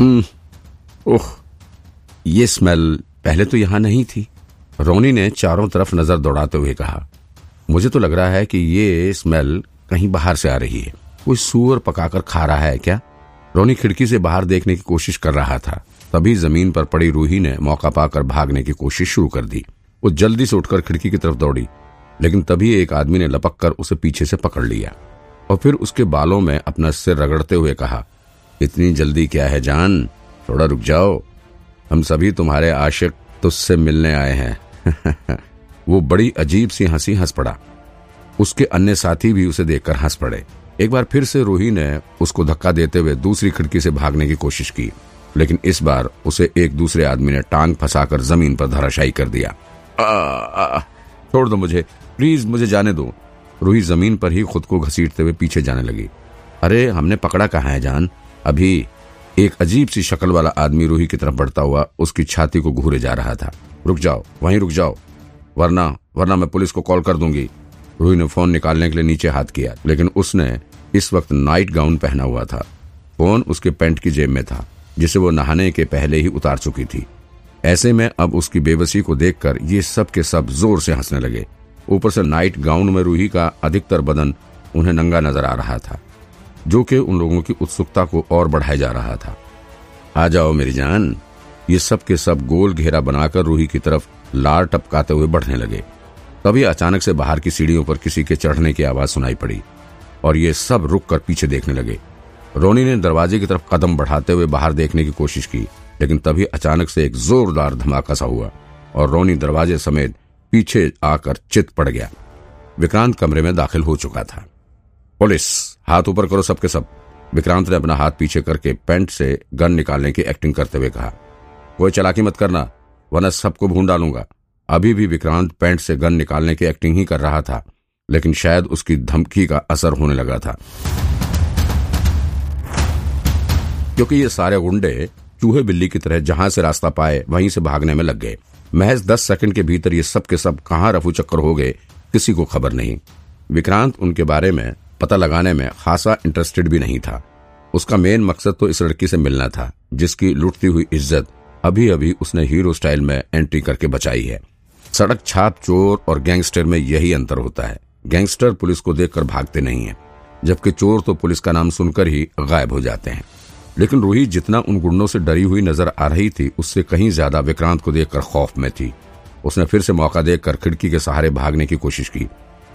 हम्म। ओह ये स्मेल पहले तो यहाँ नहीं थी। रोनी ने चारों तरफ़ नज़र दौड़ाते हुए कहा, मुझे तो लग रहा है कि ये स्मेल कहीं बाहर से आ रही है। कोई सुअर पकाकर खा रहा है क्या? रोनी खिड़की से बाहर देखने की कोशिश कर रहा था। तभी ज़मीन पर पड़ी रूही ने मौका पाकर भागने की कोशिश शुरू कर दी। वो जल्दी से उठकर खिड़की की तरफ़ दौड़ी, लेकिन तभी एक आदमी ने लपक कर उसे पीछे से पकड़ लिया और फिर उसके बालों में अपना सिर रगड़ते हुए कहा इतनी जल्दी क्या है जान? थोड़ा रुक जाओ। हम सभी तुम्हारे आशिक तुझसे मिलने आए हैं। वो बड़ी अजीब सी हँसी हंस पड़ा। उसके अन्य साथी भी उसे देखकर हंस पड़े। एक बार फिर से रूही ने उसको धक्का देते हुए दूसरी खिड़की से भागने की कोशिश की। लेकिन इस बार उसे एक दूसरे आदमी ने टांग फंसाकर ज़मीन पर धराशायी कर दिया। आ, आ, छोड़ दो मुझे। प्लीज़ मुझे जाने दो। रूही ज़मीन पर ही खुद को घसीटते हुए पीछे जाने लगी। अरे हमने पकड़ा कहा है जान? अभी एक अजीब सी शक्ल वाला आदमी रूही की तरफ़ बढ़ता हुआ उसकी छाती को घूरे जा रहा था। रुक जाओ, वहीं रुक जाओ। वरना वरना मैं पुलिस को कॉल कर दूँगी। रूही ने फ़ोन निकालने के लिए नीचे हाथ किया, लेकिन उसने इस वक्त नाइट गाउन पहना हुआ था। फ़ोन उसके पैंट की जेब में था, जिसे वो नहाने के पहले ही उतार चुकी थी। ऐसे में अब उसकी बेबसी को देखकर ये सब के सब ज़ोर से हंसने लगे। ऊपर से नाइट गाउन में रूही का अधिकतर बदन उन्हें नंगा नज़र आ रहा था। जो कि उन लोगों की उत्सुकता को और बढ़ाया जा रहा था। आ जाओ मेरी जान, ये सब के सब गोल घेरा बनाकर रूही की तरफ़ लार टपकाते हुए बढ़ने लगे। तभी अचानक से बाहर की सीढ़ियों पर किसी के चढ़ने की आवाज़ सुनाई पड़ी और ये सब रुक कर पीछे देखने लगे। रोनी ने दरवाजे की तरफ़ कदम बढ़ाते हुए बाहर देखने की कोशिश की, लेकिन तभी अचानक से एक जोरदार धमाका सा हुआ और रोनी दरवाजे समेत पीछे आकर चित पड़ गया। विक्रांत कमरे में दाखिल हो चुका था। पुलिस, हाथ ऊपर करो सबके सब। विक्रांत ने अपना हाथ पीछे करके पेंट से गन निकालने की एक्टिंग करते हुए कहा, कोई चलाकी मत करना, वरना सबको भून डालूँगा। अभी भी विक्रांत पेंट से गन निकालने की एक्टिंग ही कर रहा था, लेकिन शायद उसकी धमकी का असर होने लगा था। क्योंकि ये सारे गुंडे चूहे बिल्ली की तरह जहाँ से रास्ता पाए, वहीं से भागने में लग गए। महज दस सेकंड के भीतर ये सब के सब कहाँ रफू चक्कर हो गए, किसी को खबर नहीं। विक्रांत उनके बारे में पता लगाने में खासा इंटरेस्टेड भी नहीं था। उसका मेन मकसद तो इस लड़की से मिलना था, जिसकी लुटती हुई इज़्ज़त अभी अभी उसने हीरो स्टाइल में एंट्री करके बचाई है। सड़क छाप चोर और गैंगस्टर में यही अंतर होता है। गैंगस्टर पुलिस को देखकर भागते नहीं है, जबकि चोर तो पुलिस का नाम सुनकर ही गायब हो जाते हैं। लेकिन रूही जितना उन गुंडों से डरी हुई नज़र आ रही थी, उससे कहीं ज़्यादा विक्रांत को देखकर खौफ में थी। उसने फिर से मौका देखकर खिड़की के सहारे भागने की कोशिश की।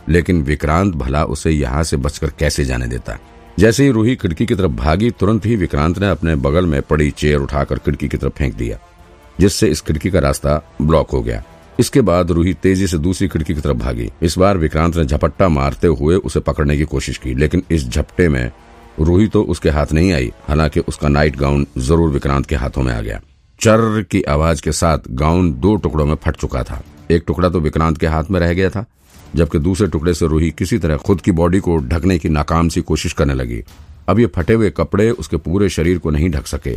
लेकिन विक्रांत भला उसे यहाँ से बचकर कैसे जाने देता? जैसे ही रूही खिड़की की तरफ़ भागी, तुरंत ही विक्रांत ने अपने बगल में पड़ी चेयर उठाकर खिड़की की तरफ़ फेंक दिया, जिससे इस खिड़की का रास्ता ब्लॉक हो गया। इसके बाद रूही तेज़ी से दूसरी खिड़की की तरफ़ भागी। इस बार विक्रांत ने झपट्टा मारते हुए उसे पकड़ने की कोशिश की, लेकिन इस झपटे में रूही तो उसके हाथ नहीं आई। हालाँकि उसका नाइट गाउन ज़रूर विक्रांत के हाथों में आ गया। चर्र की आवाज़ के साथ गाउन दो टुकड़ों में फट चुका था। एक टुकड़ा तो विक्रांत के हाथ में रह गया था जबकि दूसरे टुकड़े से रूही किसी तरह खुद की बॉडी को ढकने की नाकाम सी कोशिश करने लगी। अब ये फटे हुए कपड़े उसके पूरे शरीर को नहीं ढक सके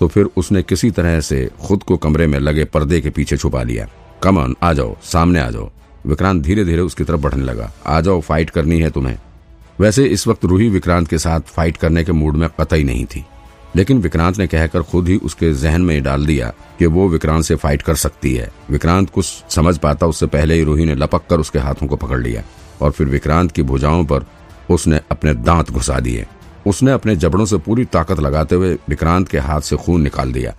तो फिर उसने किसी तरह से खुद को कमरे में लगे पर्दे के पीछे छुपा लिया। कमन आ जाओ, सामने आ जाओ। विक्रांत धीरे धीरे उसकी तरफ़ बढ़ने लगा। आ जाओ फाइट करनी है तुम्हें। वैसे इस वक्त रूही विक्रांत के साथ फाइट करने के मूड में कतई नहीं थी। लेकिन विक्रांत ने कहकर खुद ही उसके जहन में डाल दिया कि वो विक्रांत से फाइट कर सकती है। विक्रांत कुछ समझ पाता, उससे पहले ही रूही ने लपक कर उसके हाथों को पकड़ लिया और फिर विक्रांत की भुजाओं पर उसने अपने दांत घुसा दिए। उसने अपने जबड़ों से पूरी ताकत लगाते हुए विक्रांत के हाथ से खून निकाल दिया,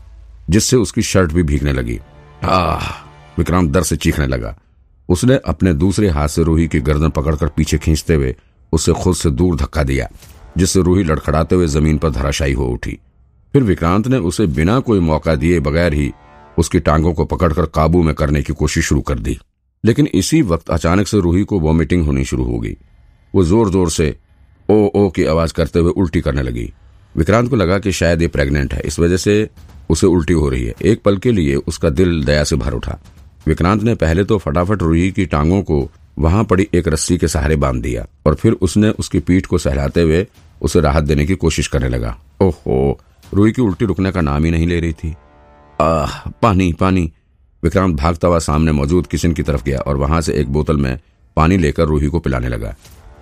जिससे उसकी शर्ट भी भीगने लगी। आह! विक्रांत दर से चीखने लगा। उसने अपने दूसरे हाथ से रूही की गर्दन पकड़कर पीछे खींचते हुए उसे खुद से दूर धक्का दिया, जिससे रूही लड़खड़ाते हुए ज़मीन पर धराशायी हो उठी। फिर विक्रांत ने उसे बिना कोई मौका दिए बगैर ही उसकी टांगों को पकड़कर काबू में करने की कोशिश शुरू कर दी। लेकिन इसी वक्त अचानक से रूही को वॉमिटिंग होनी शुरू हो गई। वो ज़ोर ज़ोर से ओ ओ की आवाज़ करते हुए उल्टी करने लगी। विक्रांत को लगा कि शायद ये प्रेग्नेंट है। इस वजह से उसे उल्टी हो रही है। एक पल के लिए उसका दिल दया से भर उठा। विक्रांत ने पहले तो फटाफट रूही की टांगों को वहाँ पड़ी एक रस्सी के सहारे बाँध दिया और फिर उसने उसकी पीठ को सहलाते हुए उसे राहत देने की कोशिश करने लगा। ओहो! रूही की उल्टी रुकने का नाम ही नहीं ले रही थी। आह, पानी पानी। विक्रांत भागता हुआ सामने मौजूद किचन की तरफ़ गया और वहाँ से एक बोतल में पानी लेकर रूही को पिलाने लगा।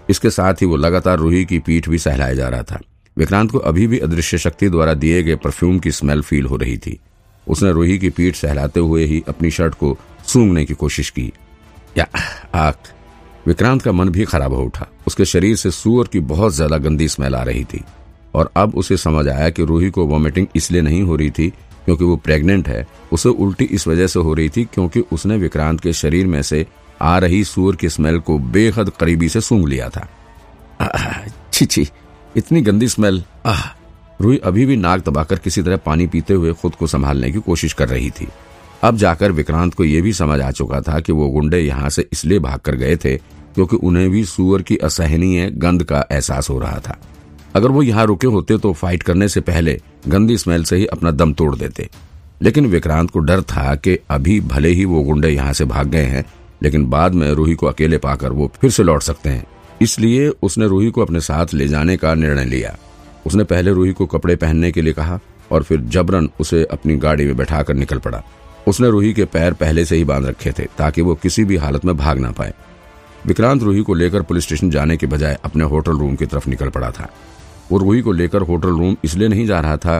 इसके साथ ही वो लगातार रूही की पीठ भी सहलाया जा रहा था। विक्रांत को अभी भी अदृश्य शक्ति द्वारा दिए गए परफ्यूम की स्मेल फील हो रही थी। उसने रूही की पीठ सहलाते हुए ही अपनी शर्ट को सूंघने की कोशिश की। या, आख। विक्रांत का मन भी खराब हो उठा। उसके शरीर से सुअर की बहुत ज़्यादा गंदी स्मेल आ रही थी। और अब उसे समझ आया कि रूही को वॉमिटिंग इसलिए नहीं हो रही थी क्योंकि वो प्रेग्नेंट है। उसे उल्टी इस वजह से हो रही थी क्योंकि उसने विक्रांत के शरीर में से आ रही सूर की स्मेल को बेहद करीबी से सूंघ लिया था। छी छी इतनी गंदी स्मेल आह, रूही अभी भी नाक दबाकर किसी तरह पानी पीते हुए खुद को संभालने की कोशिश कर रही थी। अब जाकर विक्रांत को यह भी समझ आ चुका था कि वो गुंडे यहाँ से इसलिए भाग कर गए थे क्योंकि उन्हें भी सुअर की असहनीय गंध का एहसास हो रहा था। अगर वो यहाँ रुके होते तो फाइट करने से पहले गंदी स्मेल से ही अपना दम तोड़ देते। लेकिन विक्रांत को डर था कि अभी भले ही वो गुंडे यहाँ से भाग गए हैं, लेकिन बाद में रूही को अकेले पाकर वो फिर से लौट सकते हैं। इसलिए उसने रूही को अपने साथ ले जाने का निर्णय लिया। उसने पहले रूही को कपड़े पहनने के लिए कहा और फिर जबरन उसे अपनी गाड़ी में बैठाकर निकल पड़ा। उसने रूही के पैर पहले से ही बाँध रखे थे ताकि वो किसी भी हालत में भाग ना पाए। विक्रांत रूही को लेकर पुलिस स्टेशन जाने के बजाय अपने होटल रूम की तरफ़ निकल पड़ा था। वो रूही को लेकर होटल रूम इसलिए नहीं जा रहा था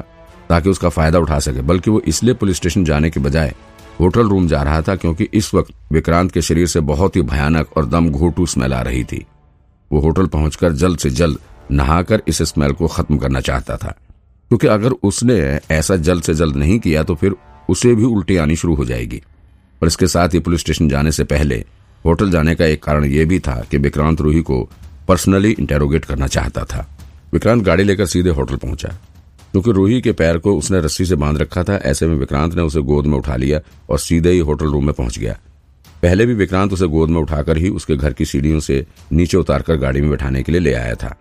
ताकि उसका फ़ायदा उठा सके, बल्कि वो इसलिए पुलिस स्टेशन जाने के बजाय होटल रूम जा रहा था क्योंकि इस वक्त विक्रांत के शरीर से बहुत ही भयानक और दम घोटू स्मेल आ रही थी। वो होटल पहुंचकर जल्द से जल्द नहाकर इस स्मेल को खत्म करना चाहता था। क्योंकि अगर उसने ऐसा जल्द से जल्द नहीं किया तो फिर उसे भी उल्टी आनी शुरू हो जाएगी। और इसके साथ ही पुलिस स्टेशन जाने से पहले होटल जाने का एक कारण यह भी था कि विक्रांत रूही को पर्सनली इंटेरोगेट करना चाहता था। विक्रांत गाड़ी लेकर सीधे होटल पहुँचा। क्योंकि रूही के पैर को उसने रस्सी से बाँध रखा था, ऐसे में विक्रांत ने उसे गोद में उठा लिया और सीधे ही होटल रूम में पहुँच गया। पहले भी विक्रांत उसे गोद में उठाकर ही उसके घर की सीढ़ियों से नीचे उतारकर गाड़ी में बैठाने के लिए ले आया था।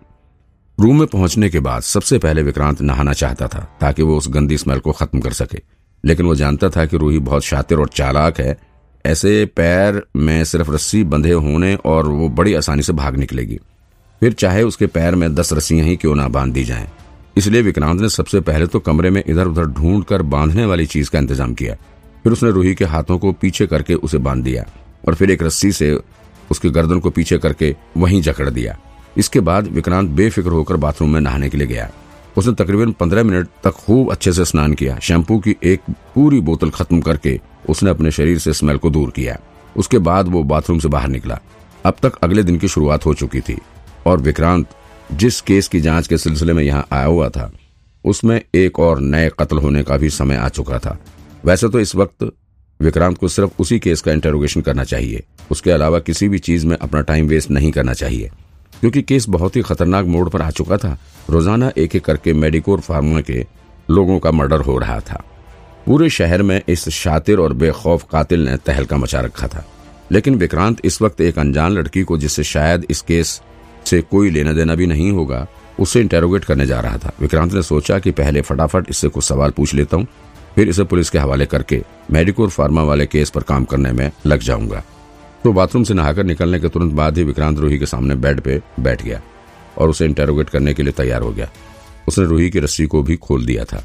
रूम में पहुँचने के बाद सबसे पहले विक्रांत नहाना चाहता था, ताकि वो उस गंदी स्मेल को खत्म कर सके। लेकिन वो जानता था कि रूही बहुत शातिर और चालाक है। ऐसे पैर में सिर्फ़ रस्सी बंधे होने और वो बड़ी आसानी से भाग निकलेगी। फिर चाहे उसके पैर में दस रस्सियाँ ही क्यों ना बाँध दी जाएँ। इसलिए विक्रांत ने सबसे पहले तो कमरे में इधर उधर ढूंढ कर बांधने वाली चीज़ का इंतज़ाम किया। फिर उसने रूही के हाथों को पीछे करके उसे बाँध दिया और फिर एक रस्सी से उसके गर्दन को पीछे करके वहीं जकड़ दिया। इसके बाद विक्रांत बेफिक्र होकर बाथरूम में नहाने के लिए गया। उसने तकरीबन पंद्रह मिनट तक खूब अच्छे से स्नान किया। शैम्पू की एक पूरी बोतल खत्म करके उसने अपने शरीर से स्मेल को दूर किया। उसके बाद वो बाथरूम से बाहर निकला। अब तक अगले दिन की शुरुआत हो चुकी थी। और विक्रांत जिस केस की जाँच के सिलसिले में यहाँ आया हुआ था, उसमें एक और नए कत्ल होने का भी समय आ चुका था। वैसे तो इस वक्त विक्रांत को सिर्फ़ उसी केस का इंटेरोगेशन करना चाहिए। उसके अलावा किसी भी चीज़ में अपना टाइम वेस्ट नहीं करना चाहिए। क्योंकि केस बहुत ही खतरनाक मोड़ पर आ चुका था। रोज़ाना एक एक करके मेडिकोर फार्मा के लोगों का मर्डर हो रहा था। पूरे शहर में इस शातिर और बेखौफ कातिल ने तहलका मचा रखा था। लेकिन विक्रांत इस वक्त एक अनजान लड़की को, जिससे शायद इस केस से कोई लेना देना भी नहीं होगा उसे इंटेरोगेट करने जा रहा था। विक्रांत ने सोचा कि पहले फटाफट इससे कुछ सवाल पूछ लेता हूँ, फिर इसे पुलिस के हवाले करके मेडिकोर फार्मा वाले केस पर काम करने में लग जाऊँगा। तो बाथरूम से नहाकर निकलने के तुरंत बाद ही विक्रांत रूही के सामने बेड पे बैठ गया और उसे इंटेरोगेट करने के लिए तैयार हो गया। उसने रूही की रस्सी को भी खोल दिया था।